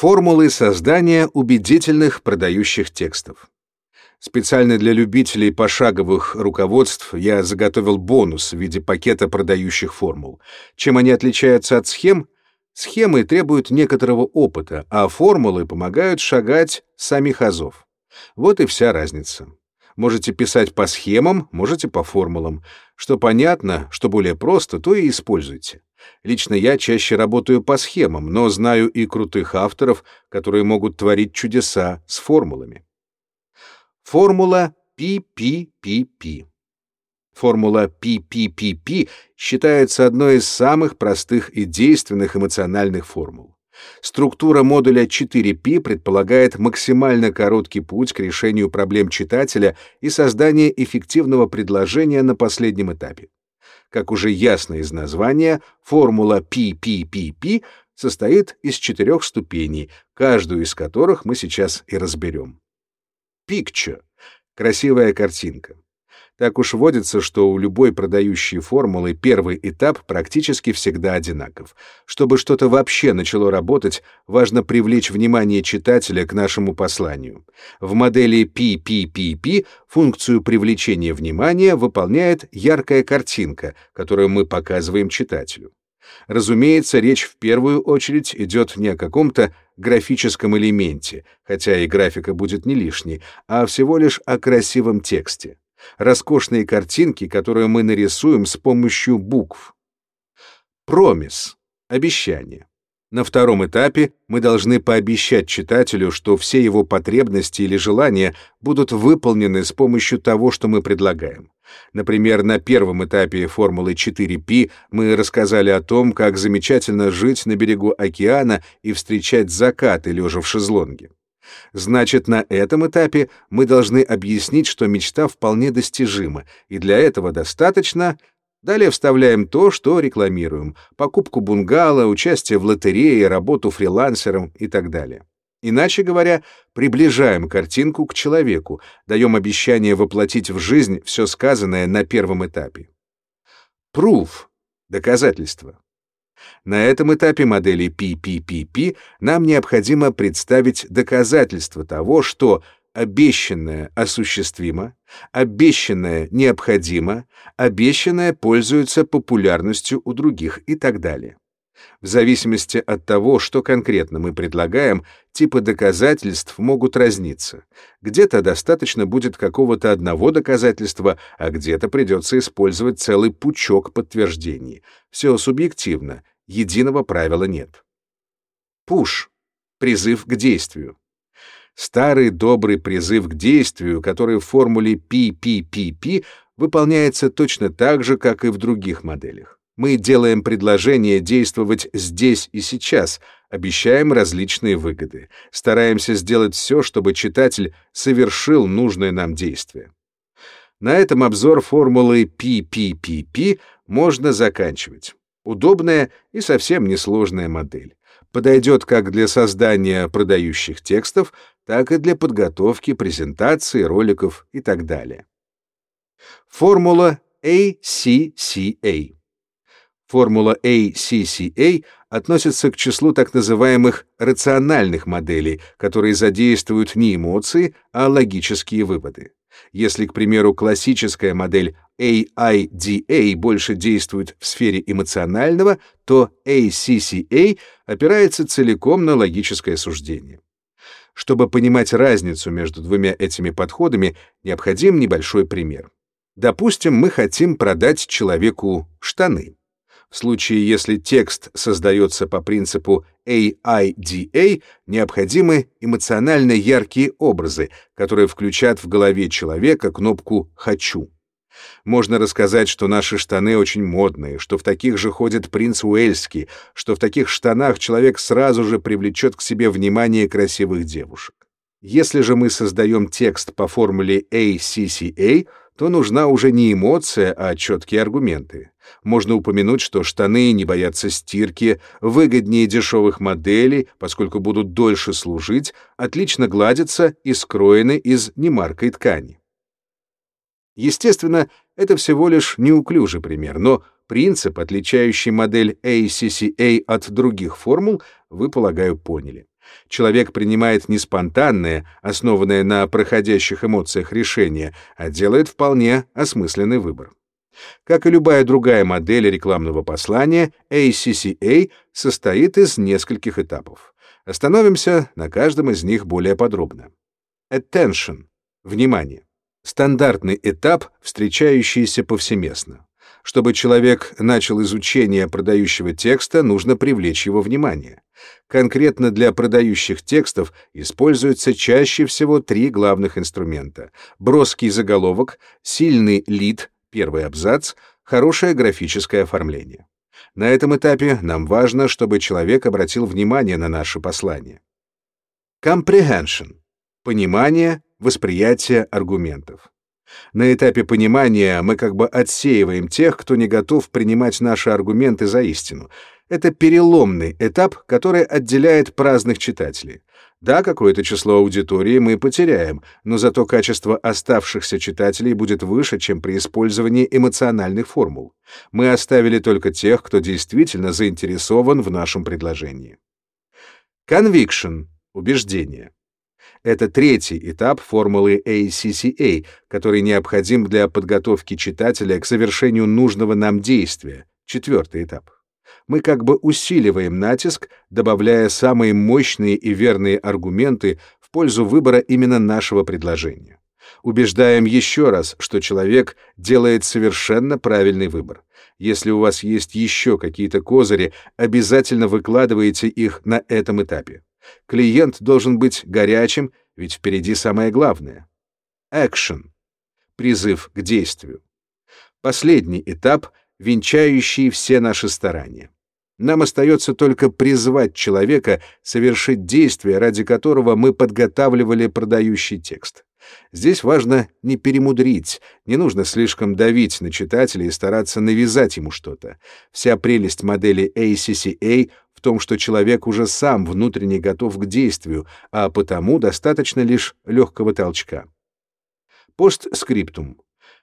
Формулы создания убедительных продающих текстов. Специально для любителей пошаговых руководств я заготовил бонус в виде пакета продающих формул. Чем они отличаются от схем? Схемы требуют некоторого опыта, а формулы помогают шагать самих азов. Вот и вся разница. Можете писать по схемам, можете по формулам. Что понятно, что более просто, то и используйте. Лично я чаще работаю по схемам, но знаю и крутых авторов, которые могут творить чудеса с формулами. Формула PPPP. Формула PPPP считается одной из самых простых и действенных эмоциональных формул. Структура модуля 4P предполагает максимально короткий путь к решению проблем читателя и создание эффективного предложения на последнем этапе. Как уже ясно из названия, формула PPPP состоит из четырех ступеней, каждую из которых мы сейчас и разберем. Picture — красивая картинка. Так уж водится, что у любой продающей формулы первый этап практически всегда одинаков. Чтобы что-то вообще начало работать, важно привлечь внимание читателя к нашему посланию. В модели PPPP функцию привлечения внимания выполняет яркая картинка, которую мы показываем читателю. Разумеется, речь в первую очередь идет не о каком-то графическом элементе, хотя и графика будет не лишней, а всего лишь о красивом тексте роскошные картинки, которые мы нарисуем с помощью букв. Промис — обещание. На втором этапе мы должны пообещать читателю, что все его потребности или желания будут выполнены с помощью того, что мы предлагаем. Например, на первом этапе формулы 4P мы рассказали о том, как замечательно жить на берегу океана и встречать закаты, лежа в шезлонге. Значит, на этом этапе мы должны объяснить, что мечта вполне достижима, и для этого достаточно... Далее вставляем то, что рекламируем. Покупку бунгало, участие в лотерее, работу фрилансером и так далее. Иначе говоря, приближаем картинку к человеку, даем обещание воплотить в жизнь все сказанное на первом этапе. Proof — доказательство. На этом этапе модели PPPP нам необходимо представить доказательство того, что обещанное осуществимо, обещанное необходимо, обещанное пользуется популярностью у других и так далее. В зависимости от того, что конкретно мы предлагаем, типы доказательств могут разниться. Где-то достаточно будет какого-то одного доказательства, а где-то придется использовать целый пучок подтверждений. Все субъективно, единого правила нет. Пуш — призыв к действию. Старый добрый призыв к действию, который в формуле PPPP выполняется точно так же, как и в других моделях. Мы делаем предложение действовать здесь и сейчас, обещаем различные выгоды, стараемся сделать все, чтобы читатель совершил нужное нам действие. На этом обзор формулы PPPP можно заканчивать. Удобная и совсем несложная модель. Подойдет как для создания продающих текстов, так и для подготовки презентаций, роликов и так далее. Формула ACCA. Формула ACCA относится к числу так называемых рациональных моделей, которые задействуют не эмоции, а логические выводы. Если, к примеру, классическая модель AIDA больше действует в сфере эмоционального, то ACCA опирается целиком на логическое суждение. Чтобы понимать разницу между двумя этими подходами, необходим небольшой пример. Допустим, мы хотим продать человеку штаны. В случае, если текст создается по принципу AIDA, необходимы эмоционально яркие образы, которые включат в голове человека кнопку «хочу». Можно рассказать, что наши штаны очень модные, что в таких же ходит принц Уэльский, что в таких штанах человек сразу же привлечет к себе внимание красивых девушек. Если же мы создаем текст по формуле ACCA, то нужна уже не эмоция, а четкие аргументы. Можно упомянуть, что штаны не боятся стирки, выгоднее дешевых моделей, поскольку будут дольше служить, отлично гладятся и скроены из немаркой ткани. Естественно, это всего лишь неуклюжий пример, но принцип, отличающий модель ACCA от других формул, вы, полагаю, поняли. Человек принимает не спонтанное, основанное на проходящих эмоциях решение, а делает вполне осмысленный выбор. Как и любая другая модель рекламного послания, ACCA состоит из нескольких этапов. Остановимся на каждом из них более подробно. Attention — внимание. Стандартный этап, встречающийся повсеместно. Чтобы человек начал изучение продающего текста, нужно привлечь его внимание. Конкретно для продающих текстов используются чаще всего три главных инструмента. Броский заголовок, сильный лид, первый абзац, хорошее графическое оформление. На этом этапе нам важно, чтобы человек обратил внимание на наше послание. Comprehension — понимание, восприятие аргументов. На этапе понимания мы как бы отсеиваем тех, кто не готов принимать наши аргументы за истину. Это переломный этап, который отделяет праздных читателей. Да, какое-то число аудитории мы потеряем, но зато качество оставшихся читателей будет выше, чем при использовании эмоциональных формул. Мы оставили только тех, кто действительно заинтересован в нашем предложении. Conviction — убеждение. Это третий этап формулы ACCA, который необходим для подготовки читателя к совершению нужного нам действия, четвертый этап мы как бы усиливаем натиск, добавляя самые мощные и верные аргументы в пользу выбора именно нашего предложения. Убеждаем еще раз, что человек делает совершенно правильный выбор. Если у вас есть еще какие-то козыри, обязательно выкладывайте их на этом этапе. Клиент должен быть горячим, ведь впереди самое главное. Action. Призыв к действию. Последний этап, венчающий все наши старания. Нам остается только призвать человека совершить действие, ради которого мы подготавливали продающий текст. Здесь важно не перемудрить, не нужно слишком давить на читателя и стараться навязать ему что-то. Вся прелесть модели ACCA в том, что человек уже сам внутренне готов к действию, а потому достаточно лишь легкого толчка. Постскриптум.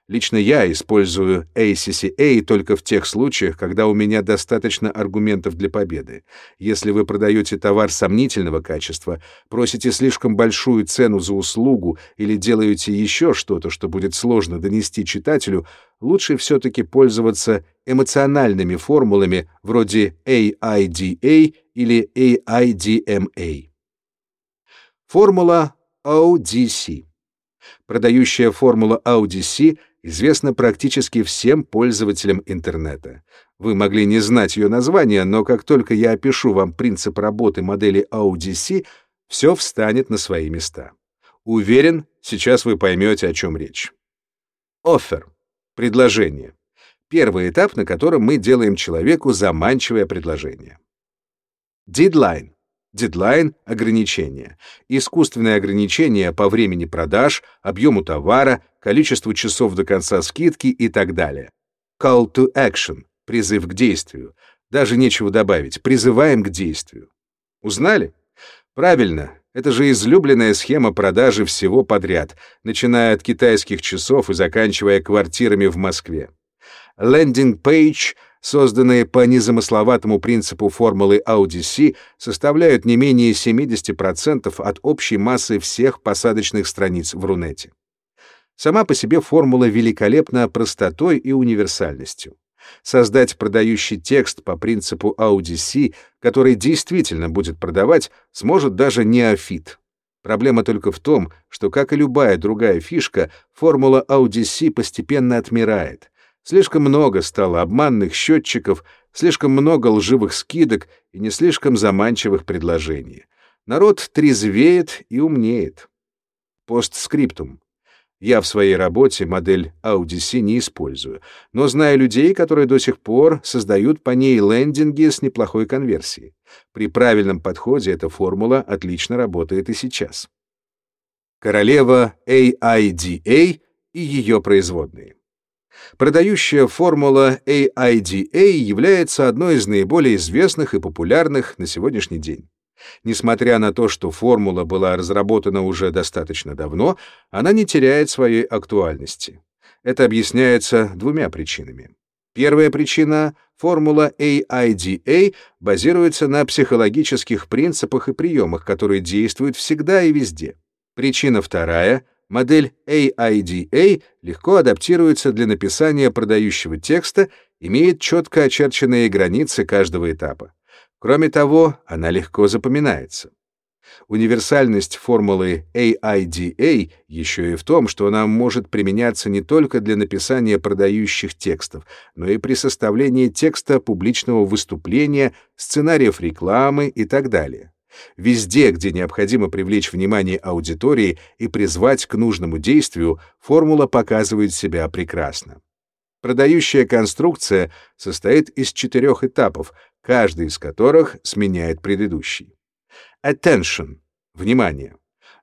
Лично я использую ACCA только в тех случаях, когда у меня достаточно аргументов для победы. Если вы продаете товар сомнительного качества, просите слишком большую цену за услугу или делаете еще что-то, что будет сложно донести читателю, лучше все-таки пользоваться эмоциональными формулами вроде AIDA или AIDMA. Формула ODC. Продающая формула ODC известна практически всем пользователям интернета. Вы могли не знать ее название, но как только я опишу вам принцип работы модели AUDC, все встанет на свои места. Уверен, сейчас вы поймете, о чем речь. Offer — предложение. Первый этап, на котором мы делаем человеку заманчивое предложение. Deadline Дедлайн — ограничение. Искусственное ограничение по времени продаж, объему товара, количеству часов до конца скидки и так далее. Call to action — призыв к действию. Даже нечего добавить, призываем к действию. Узнали? Правильно, это же излюбленная схема продажи всего подряд, начиная от китайских часов и заканчивая квартирами в Москве. Landing page — созданные по незамысловатому принципу формулы ODC, составляют не менее 70% от общей массы всех посадочных страниц в Рунете. Сама по себе формула великолепна простотой и универсальностью. Создать продающий текст по принципу ODC, который действительно будет продавать, сможет даже неофит. Проблема только в том, что, как и любая другая фишка, формула ODC постепенно отмирает — Слишком много стало обманных счетчиков, слишком много лживых скидок и не слишком заманчивых предложений. Народ трезвеет и умнеет. Постскриптум. Я в своей работе модель Audisi не использую, но знаю людей, которые до сих пор создают по ней лендинги с неплохой конверсией. При правильном подходе эта формула отлично работает и сейчас. Королева AIDA и ее производные. Продающая формула AIDA является одной из наиболее известных и популярных на сегодняшний день. Несмотря на то, что формула была разработана уже достаточно давно, она не теряет своей актуальности. Это объясняется двумя причинами. Первая причина — формула AIDA базируется на психологических принципах и приемах, которые действуют всегда и везде. Причина вторая — модель AIDA легко адаптируется для написания продающего текста, имеет четко очерченные границы каждого этапа. Кроме того, она легко запоминается. Универсальность формулы AIDA еще и в том, что она может применяться не только для написания продающих текстов, но и при составлении текста публичного выступления, сценариев рекламы и так далее. Везде, где необходимо привлечь внимание аудитории и призвать к нужному действию, формула показывает себя прекрасно. Продающая конструкция состоит из четырех этапов, каждый из которых сменяет предыдущий. Attention — внимание.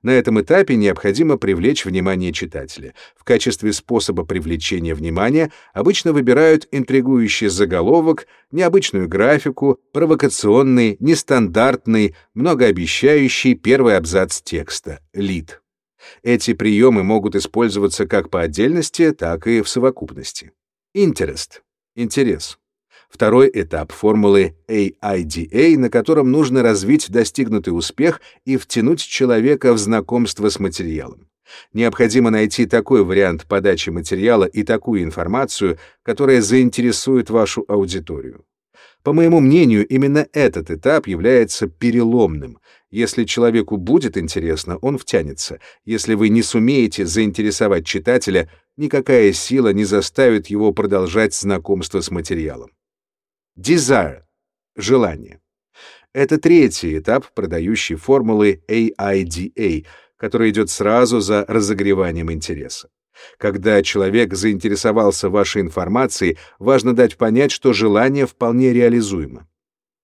На этом этапе необходимо привлечь внимание читателя. В качестве способа привлечения внимания обычно выбирают интригующий заголовок, необычную графику, провокационный, нестандартный, многообещающий первый абзац текста — лид. Эти приемы могут использоваться как по отдельности, так и в совокупности. Interest — интерес второй этап формулы AIDA, на котором нужно развить достигнутый успех и втянуть человека в знакомство с материалом. Необходимо найти такой вариант подачи материала и такую информацию, которая заинтересует вашу аудиторию. По моему мнению, именно этот этап является переломным. Если человеку будет интересно, он втянется. Если вы не сумеете заинтересовать читателя, никакая сила не заставит его продолжать знакомство с материалом. Desire — желание. Это третий этап продающей формулы AIDA, который идет сразу за разогреванием интереса. Когда человек заинтересовался вашей информацией, важно дать понять, что желание вполне реализуемо.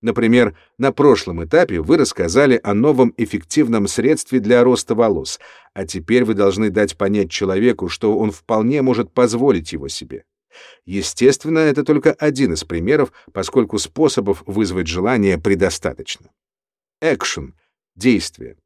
Например, на прошлом этапе вы рассказали о новом эффективном средстве для роста волос, а теперь вы должны дать понять человеку, что он вполне может позволить его себе. Естественно, это только один из примеров, поскольку способов вызвать желание предостаточно. Action — действие.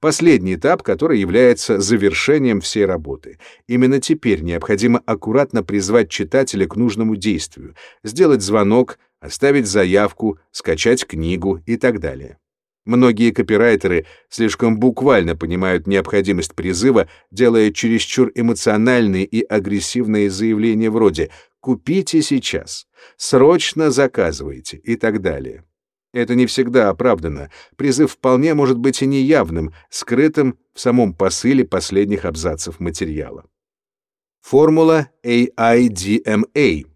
Последний этап, который является завершением всей работы. Именно теперь необходимо аккуратно призвать читателя к нужному действию, сделать звонок, оставить заявку, скачать книгу и так далее. Многие копирайтеры слишком буквально понимают необходимость призыва, делая чересчур эмоциональные и агрессивные заявления вроде «купите сейчас», «срочно заказывайте» и так далее. Это не всегда оправдано. Призыв вполне может быть и неявным, скрытым в самом посыле последних абзацев материала. Формула AIDMA.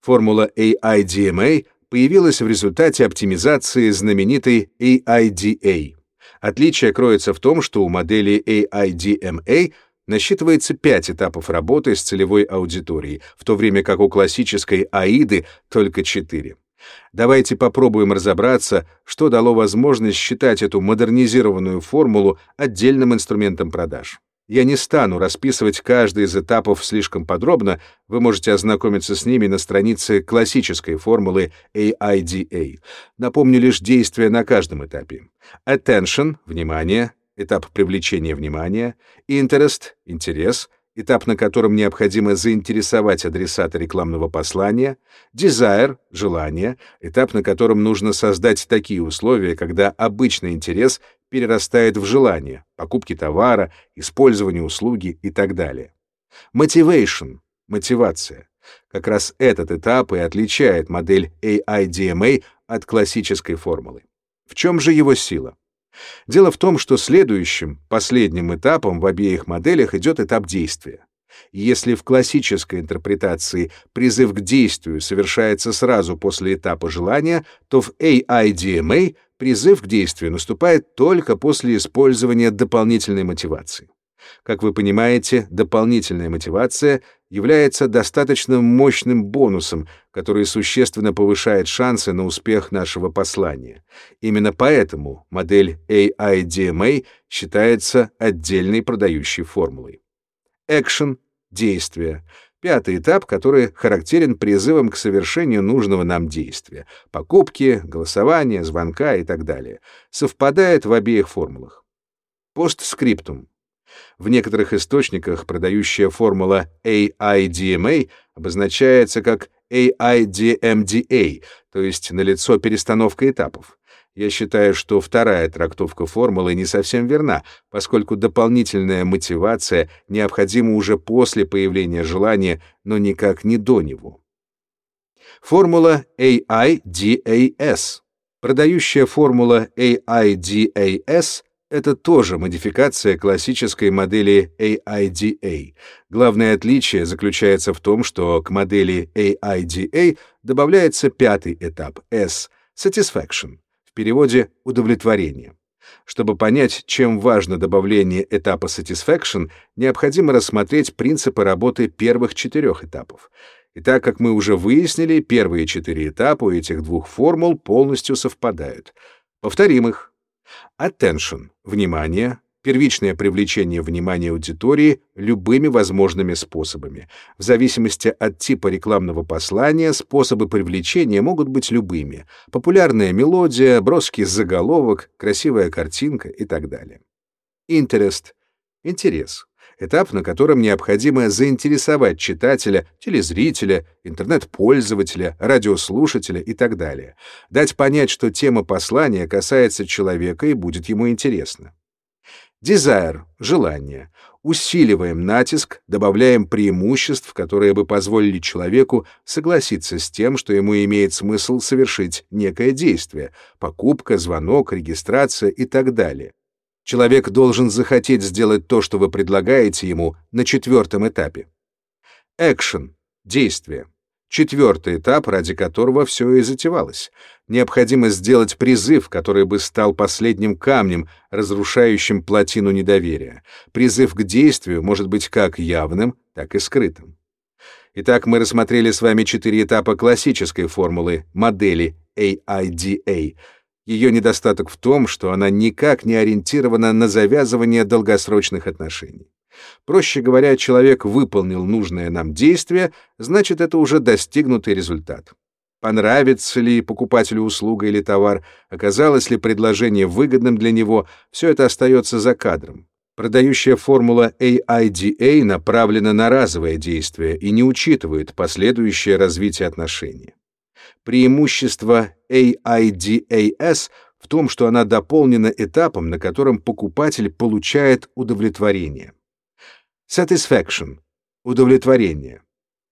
Формула AIDMA появилась в результате оптимизации знаменитой AIDA. Отличие кроется в том, что у модели AIDMA насчитывается пять этапов работы с целевой аудиторией, в то время как у классической AIDы только четыре. Давайте попробуем разобраться, что дало возможность считать эту модернизированную формулу отдельным инструментом продаж. Я не стану расписывать каждый из этапов слишком подробно, вы можете ознакомиться с ними на странице классической формулы AIDA. Напомню лишь действия на каждом этапе. Attention — внимание, этап привлечения внимания, Interest — интерес, этап, на котором необходимо заинтересовать адресата рекламного послания, desire — желание, этап, на котором нужно создать такие условия, когда обычный интерес перерастает в желание, покупки товара, использование услуги и так далее. Motivation — мотивация. Как раз этот этап и отличает модель AIDMA от классической формулы. В чем же его сила? Дело в том, что следующим, последним этапом в обеих моделях идет этап действия. Если в классической интерпретации призыв к действию совершается сразу после этапа желания, то в AIDMA призыв к действию наступает только после использования дополнительной мотивации. Как вы понимаете, дополнительная мотивация является достаточно мощным бонусом, который существенно повышает шансы на успех нашего послания. Именно поэтому модель AIDMA считается отдельной продающей формулой. Action — действие. Пятый этап, который характерен призывом к совершению нужного нам действия — покупки, голосования, звонка и так далее, совпадает в обеих формулах. Постскриптум. В некоторых источниках продающая формула AIDMA обозначается как AIDMDA, то есть налицо перестановка этапов. Я считаю, что вторая трактовка формулы не совсем верна, поскольку дополнительная мотивация необходима уже после появления желания, но никак не до него. Формула AIDAS. Продающая формула AIDAS — это тоже модификация классической модели AIDA. Главное отличие заключается в том, что к модели AIDA добавляется пятый этап S — Satisfaction переводе «удовлетворение». Чтобы понять, чем важно добавление этапа satisfaction, необходимо рассмотреть принципы работы первых четырех этапов. И так как мы уже выяснили, первые четыре этапа у этих двух формул полностью совпадают. Повторим их. Attention — внимание, первичное привлечение внимания аудитории любыми возможными способами. В зависимости от типа рекламного послания способы привлечения могут быть любыми. Популярная мелодия, броский заголовок, красивая картинка и так далее. Interest — интерес. Этап, на котором необходимо заинтересовать читателя, телезрителя, интернет-пользователя, радиослушателя и так далее. Дать понять, что тема послания касается человека и будет ему интересна. Desire — желание. Усиливаем натиск, добавляем преимуществ, которые бы позволили человеку согласиться с тем, что ему имеет смысл совершить некое действие — покупка, звонок, регистрация и так далее. Человек должен захотеть сделать то, что вы предлагаете ему на четвертом этапе. Action — действие. Четвертый этап, ради которого все и затевалось. Необходимо сделать призыв, который бы стал последним камнем, разрушающим плотину недоверия. Призыв к действию может быть как явным, так и скрытым. Итак, мы рассмотрели с вами четыре этапа классической формулы модели AIDA. Ее недостаток в том, что она никак не ориентирована на завязывание долгосрочных отношений. Проще говоря, человек выполнил нужное нам действие, значит, это уже достигнутый результат. Понравится ли покупателю услуга или товар, оказалось ли предложение выгодным для него, все это остается за кадром. Продающая формула AIDA направлена на разовое действие и не учитывает последующее развитие отношений. Преимущество AIDAS в том, что она дополнена этапом, на котором покупатель получает удовлетворение. Satisfaction — удовлетворение.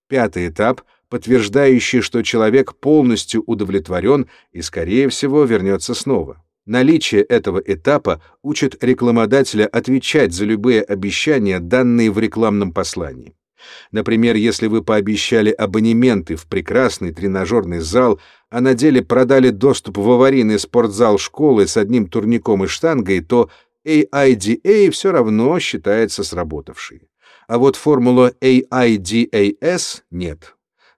Пятый этап, подтверждающий, что человек полностью удовлетворен и, скорее всего, вернется снова. Наличие этого этапа учит рекламодателя отвечать за любые обещания, данные в рекламном послании. Например, если вы пообещали абонементы в прекрасный тренажерный зал, а на деле продали доступ в аварийный спортзал школы с одним турником и штангой, то AIDA все равно считается сработавшей. А вот формула AIDAS нет.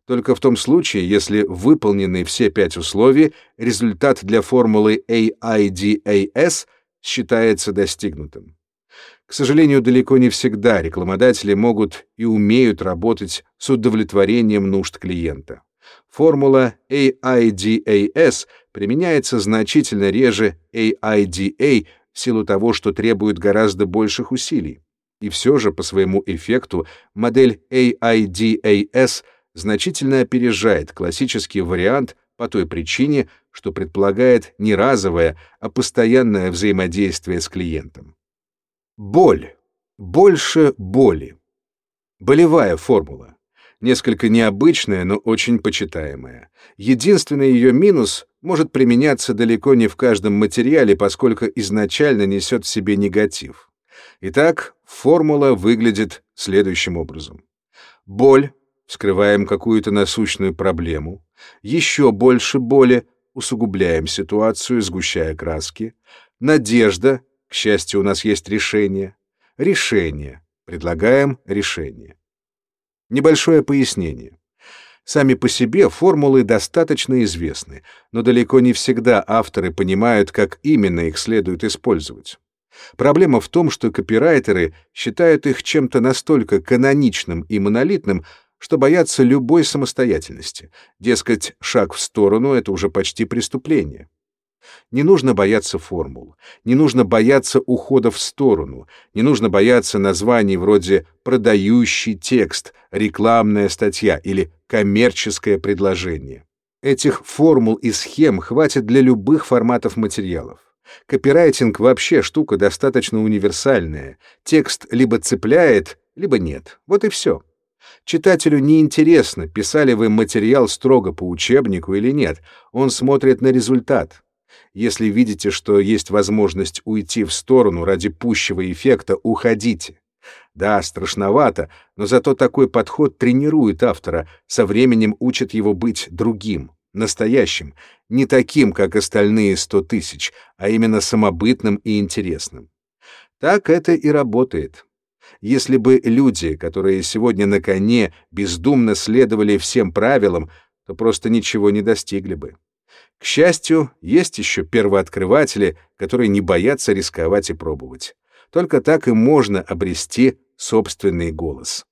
Только в том случае, если выполнены все пять условий, результат для формулы AIDAS считается достигнутым. К сожалению, далеко не всегда рекламодатели могут и умеют работать с удовлетворением нужд клиента. Формула AIDAS применяется значительно реже AIDA в силу того, что требует гораздо больших усилий. И все же по своему эффекту модель AIDAS значительно опережает классический вариант по той причине, что предполагает не разовое, а постоянное взаимодействие с клиентом. Боль. Больше боли. Болевая формула. Несколько необычная, но очень почитаемая. Единственный ее минус может применяться далеко не в каждом материале, поскольку изначально несет в себе негатив. Итак, формула выглядит следующим образом. Боль, скрываем какую-то насущную проблему, еще больше боли, усугубляем ситуацию, сгущая краски, надежда, к счастью, у нас есть решение, решение, предлагаем решение. Небольшое пояснение. Сами по себе формулы достаточно известны, но далеко не всегда авторы понимают, как именно их следует использовать. Проблема в том, что копирайтеры считают их чем-то настолько каноничным и монолитным, что боятся любой самостоятельности. Дескать, шаг в сторону — это уже почти преступление. Не нужно бояться формул, не нужно бояться ухода в сторону, не нужно бояться названий вроде «продающий текст», «рекламная статья» или коммерческое предложение. Этих формул и схем хватит для любых форматов материалов. Копирайтинг вообще штука достаточно универсальная. Текст либо цепляет, либо нет. Вот и все. Читателю не интересно, писали вы материал строго по учебнику или нет. Он смотрит на результат. Если видите, что есть возможность уйти в сторону ради пущего эффекта, уходите. Да, страшновато, но зато такой подход тренирует автора, со временем учит его быть другим, настоящим, не таким, как остальные сто тысяч, а именно самобытным и интересным. Так это и работает. Если бы люди, которые сегодня на коне, бездумно следовали всем правилам, то просто ничего не достигли бы. К счастью, есть еще первооткрыватели, которые не боятся рисковать и пробовать. Только так и можно обрести собственный голос.